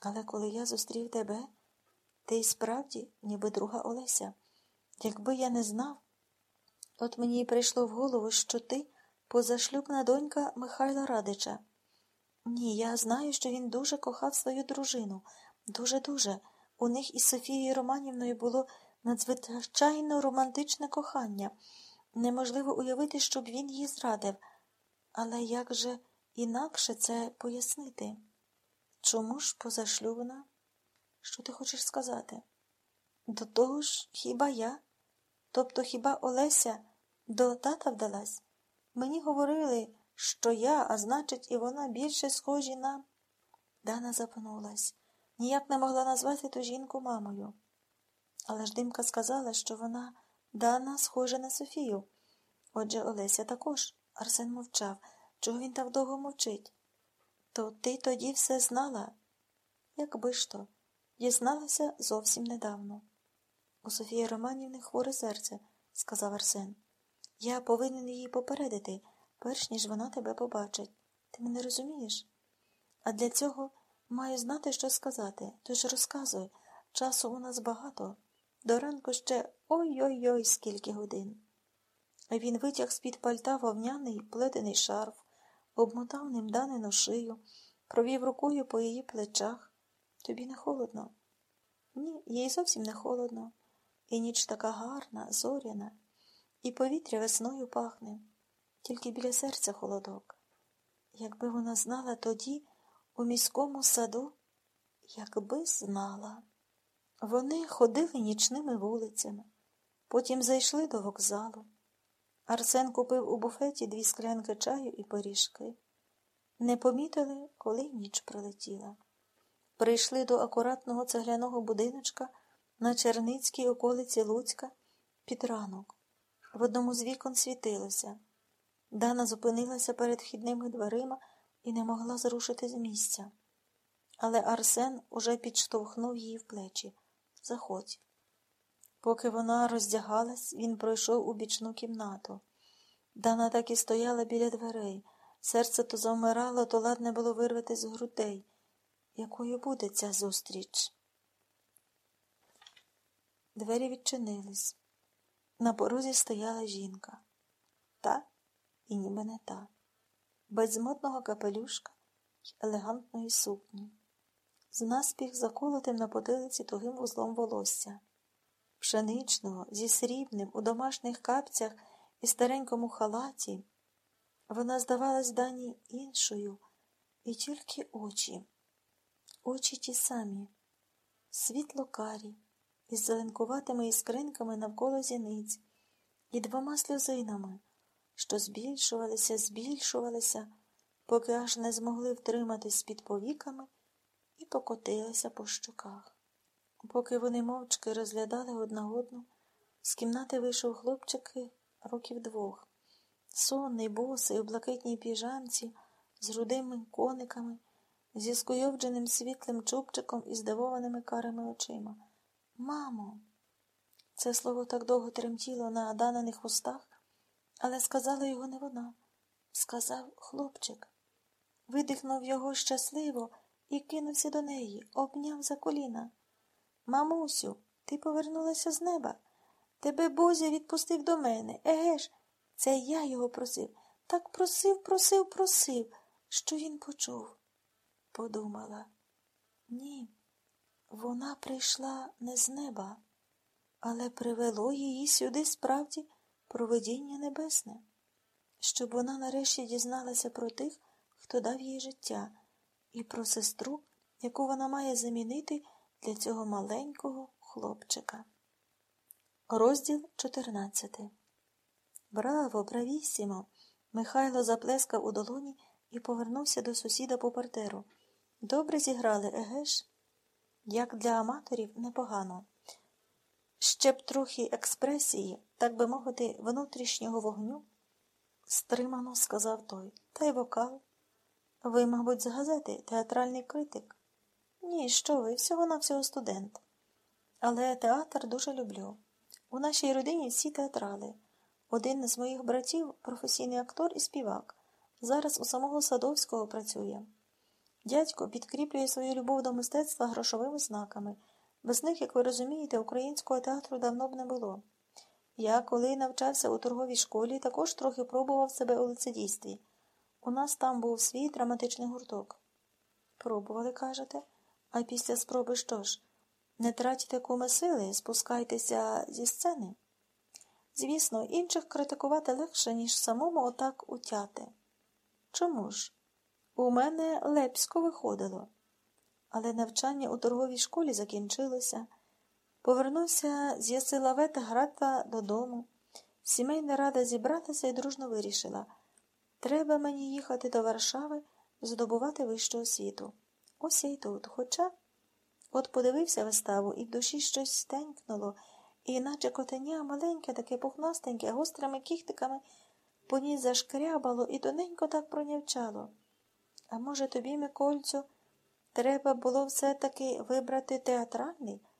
Але коли я зустрів тебе, ти й справді, ніби друга Олеся. Якби я не знав, от мені й прийшло в голову, що ти позашлюбна донька Михайла Радича. Ні, я знаю, що він дуже кохав свою дружину. Дуже-дуже. У них із Софією Романівною було надзвичайно романтичне кохання. Неможливо уявити, щоб він її зрадив. Але як же інакше це пояснити? Чому ж позашлюбна? Що ти хочеш сказати? До того ж, хіба я? Тобто хіба Олеся до тата вдалась? Мені говорили, що я, а значить, і вона більше схожі на. Дана запнулась. Ніяк не могла назвати ту жінку мамою. Але ж димка сказала, що вона Дана схожа на Софію. Отже, Олеся також. Арсен мовчав. Чого він так довго мовчить? То ти тоді все знала? Якби ж то, дізналася зовсім недавно. У Софії Романівни хворе серце, сказав Арсен. Я повинен її попередити, перш ніж вона тебе побачить. Ти мене розумієш? А для цього маю знати, що сказати. Тож розказуй, часу у нас багато. До ранку ще ой-ой-ой, скільки годин. Він витяг з-під пальта вовняний плетений шарф, обмотав ним данину шию, провів рукою по її плечах. Тобі не холодно? Ні, їй зовсім не холодно. І ніч така гарна, зоряна, і повітря весною пахне, тільки біля серця холодок. Якби вона знала тоді, у міському саду, якби знала. Вони ходили нічними вулицями, потім зайшли до вокзалу. Арсен купив у буфеті дві склянки чаю і пиріжки. Не помітили, коли ніч пролетіла. Прийшли до акуратного цегляного будиночка на Черницькій околиці Луцька під ранок. В одному з вікон світилося. Дана зупинилася перед вхідними дверима і не могла зрушити з місця. Але Арсен уже підштовхнув її в плечі. Заходь. Поки вона роздягалась, він пройшов у бічну кімнату. Дана так і стояла біля дверей. Серце то завмирало, то ладне було вирвати з грудей. Якою буде ця зустріч? Двері відчинились. На порозі стояла жінка. Та і ніби не та, без модного капелюшка й елегантної сукні, з наспіх заколотим на потилиці тугим вузлом волосся, пшеничного, зі срібним, у домашніх капцях і старенькому халаті. Вона здавалась дані іншою, і тільки очі, очі ті самі, світло карі із зеленкуватими іскринками навколо зіниць і двома сльозинами, що збільшувалися, збільшувалися, поки аж не змогли втриматись під повіками і покотилися по щоках. Поки вони мовчки розглядали одна одну, з кімнати вийшов хлопчики років двох, сонний, босий, у блакитній піжанці, з рудими кониками, зі скуйовдженим світлим чубчиком і здивованими карими очима. Мамо, це слово так довго тремтіло на данених устах, але сказала його не вона. Сказав хлопчик. Видихнув його щасливо і кинувся до неї, обняв за коліна. Мамусю, ти повернулася з неба. Тебе Бозя відпустив до мене. Еге ж, це я його просив. Так просив, просив, просив, що він почув. Подумала. Ні. Вона прийшла не з неба, але привело її сюди справді провидіння небесне, щоб вона нарешті дізналася про тих, хто дав їй життя, і про сестру, яку вона має замінити для цього маленького хлопчика. Розділ 14 Браво, бравісімо! Михайло заплескав у долоні і повернувся до сусіда по партеру. Добре зіграли, еге ж? Як для аматорів непогано. Ще б трохи експресії, так би мовити, внутрішнього вогню, стримано сказав той. Та й вокал. Ви, мабуть, з газети, театральний критик? Ні, що ви, всього навсього студент. Але театр дуже люблю. У нашій родині всі театрали. Один з моїх братів професійний актор і співак. Зараз у самого Садовського працює. Дядько підкріплює свою любов до мистецтва грошовими знаками. Без них, як ви розумієте, українського театру давно б не було. Я, коли навчався у торговій школі, також трохи пробував себе у лицедійстві. У нас там був свій драматичний гурток. Пробували, кажете? А після спроби що ж? Не тратьте куми сили, спускайтеся зі сцени. Звісно, інших критикувати легше, ніж самому отак утяти. Чому ж? У мене лепсько виходило. Але навчання у торговій школі закінчилося. Повернувся з Ясилавета Грата додому. Сімейна рада зібралася і дружно вирішила треба мені їхати до Варшави, здобувати вищу освіту. Ось я й тут. Хоча от подивився виставу, і в душі щось стенькнуло, і наче котеня маленьке, таке пухнастеньке, гострими кіхтиками по ній зашкрябало і тоненько так пронявчало. А може, тобі, Микольцю, треба було все-таки вибрати театральний?